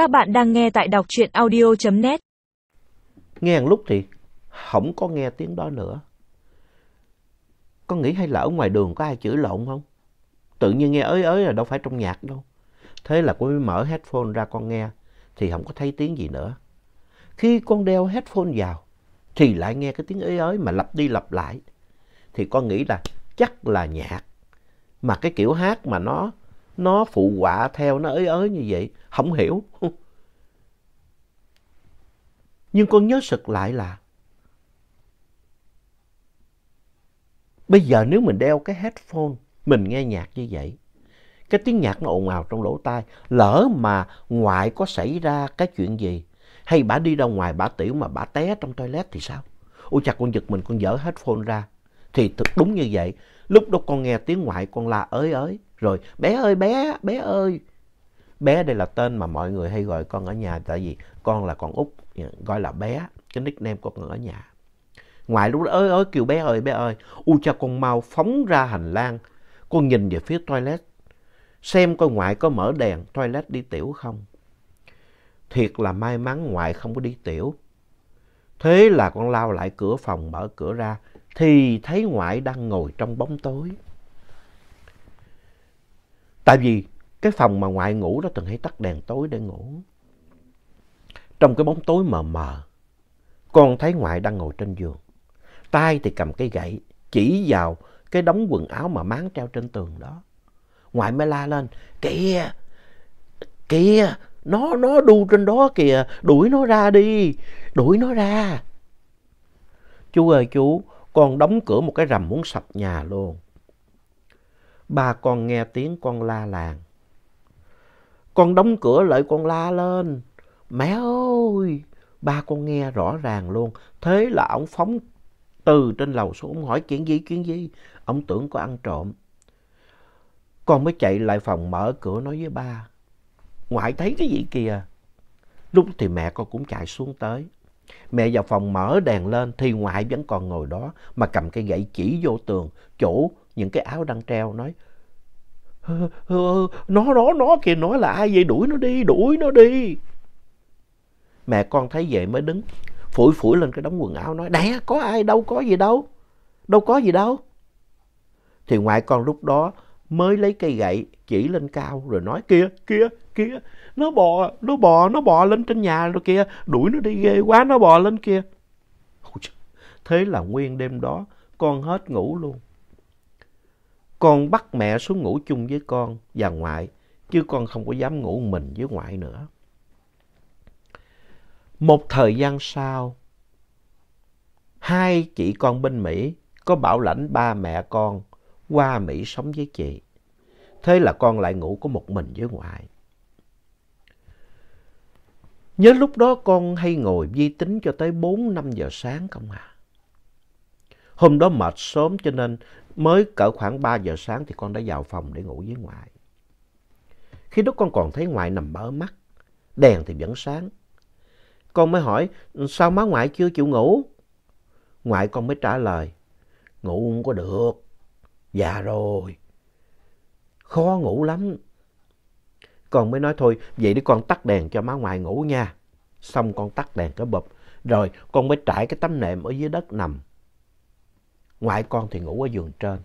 Các bạn đang nghe tại đọc truyện audio.net. Nghe một lúc thì không có nghe tiếng đó nữa. Con nghĩ hay là ở ngoài đường có ai chửi lộn không? Tự nhiên nghe ới ới là đâu phải trong nhạc đâu. Thế là con mới mở headphone ra con nghe, thì không có thấy tiếng gì nữa. Khi con đeo headphone vào, thì lại nghe cái tiếng ới ới mà lặp đi lặp lại. Thì con nghĩ là chắc là nhạc. Mà cái kiểu hát mà nó nó phụ họa theo nó ới ới như vậy, không hiểu. Nhưng con nhớ sực lại là bây giờ nếu mình đeo cái headphone, mình nghe nhạc như vậy, cái tiếng nhạc nó ồn ào trong lỗ tai, lỡ mà ngoại có xảy ra cái chuyện gì, hay bà đi ra ngoài bà tiểu mà bà té trong toilet thì sao? Ôi chặt con giật mình con dở headphone ra. Thì thực đúng như vậy, lúc đó con nghe tiếng ngoại con la ới ới, rồi bé ơi bé, bé ơi. Bé đây là tên mà mọi người hay gọi con ở nhà tại vì con là con út, dạ, gọi là bé, cái nickname của con ở nhà. Ngoại lúc đó ơi ơi kêu bé ơi bé ơi, u cha con mau phóng ra hành lang, con nhìn về phía toilet, xem coi ngoại có mở đèn toilet đi tiểu không. Thiệt là may mắn ngoại không có đi tiểu. Thế là con lao lại cửa phòng mở cửa ra thì thấy ngoại đang ngồi trong bóng tối. Tại vì cái phòng mà ngoại ngủ đó thường hay tắt đèn tối để ngủ. Trong cái bóng tối mờ mờ, con thấy ngoại đang ngồi trên giường. Tay thì cầm cây gậy, chỉ vào cái đống quần áo mà máng treo trên tường đó. Ngoại mới la lên, kìa, kìa, nó, nó đu trên đó kìa, đuổi nó ra đi, đuổi nó ra. Chú ơi chú, con đóng cửa một cái rầm muốn sập nhà luôn. Ba con nghe tiếng con la làng. Con đóng cửa lại con la lên. Mẹ ơi! Ba con nghe rõ ràng luôn. Thế là ông phóng từ trên lầu xuống. Hỏi chuyện gì, chuyện gì? Ông tưởng có ăn trộm. Con mới chạy lại phòng mở cửa nói với ba. Ngoại thấy cái gì kìa? Lúc thì mẹ con cũng chạy xuống tới. Mẹ vào phòng mở đèn lên thì ngoại vẫn còn ngồi đó mà cầm cây gậy chỉ vô tường chỗ những cái áo đang treo nói nó nó nó kìa nói là ai vậy? Đuổi nó đi, đuổi nó đi. Mẹ con thấy vậy mới đứng, phủi phủi lên cái đống quần áo nói, đẻ, có ai đâu, có gì đâu đâu có gì đâu. Thì ngoại con lúc đó mới lấy cây gậy, chỉ lên cao rồi nói kia kia kia nó bò nó bò nó bò lên trên nhà rồi kia đuổi nó đi, ghê quá, nó bò lên kia thế là nguyên đêm đó con hết ngủ luôn con bắt mẹ xuống ngủ chung với con và ngoại, chứ con không có dám ngủ mình với ngoại nữa. Một thời gian sau, hai chị con bên mỹ có bảo lãnh ba mẹ con qua mỹ sống với chị. Thế là con lại ngủ có một mình với ngoại. Nhớ lúc đó con hay ngồi vi tính cho tới 4-5 giờ sáng không à. Hôm đó mệt sớm cho nên mới cỡ khoảng 3 giờ sáng thì con đã vào phòng để ngủ với ngoại. Khi đó con còn thấy ngoại nằm mở mắt, đèn thì vẫn sáng. Con mới hỏi sao má ngoại chưa chịu ngủ? Ngoại con mới trả lời, ngủ không có được, già rồi, khó ngủ lắm. Con mới nói thôi, vậy để con tắt đèn cho má ngoại ngủ nha. Xong con tắt đèn cái bụp. Rồi con mới trải cái tấm nệm ở dưới đất nằm. Ngoại con thì ngủ ở giường trên.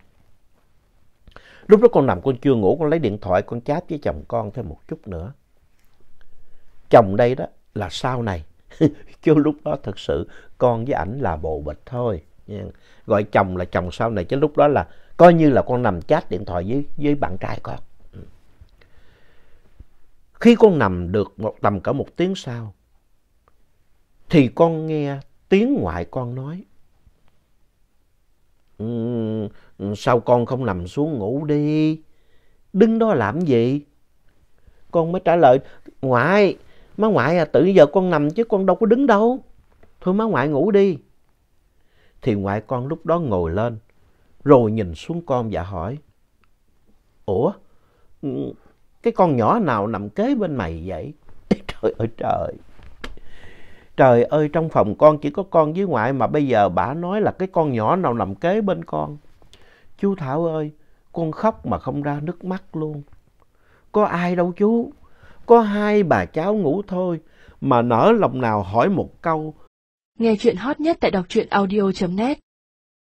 Lúc đó con nằm con chưa ngủ, con lấy điện thoại con chat với chồng con thêm một chút nữa. Chồng đây đó là sau này. Chứ lúc đó thật sự con với ảnh là bồ bịch thôi. Gọi chồng là chồng sau này chứ lúc đó là coi như là con nằm chat điện thoại với, với bạn trai con. Ừ. Khi con nằm được một tầm cả một tiếng sau, thì con nghe tiếng ngoại con nói. Sao con không nằm xuống ngủ đi? Đứng đó làm gì? Con mới trả lời, ngoại, má ngoại à, tự giờ con nằm chứ con đâu có đứng đâu. Thôi má ngoại ngủ đi. Thì ngoại con lúc đó ngồi lên, rồi nhìn xuống con và hỏi, Ủa, cái con nhỏ nào nằm kế bên mày vậy? Trời ơi trời! Trời ơi, trong phòng con chỉ có con với ngoại mà bây giờ bà nói là cái con nhỏ nào nằm kế bên con. Chú Thảo ơi, con khóc mà không ra nước mắt luôn. Có ai đâu chú. có hai bà cháu ngủ thôi mà nỡ lòng nào hỏi một câu. Nghe chuyện hot nhất tại đọc truyện audio.net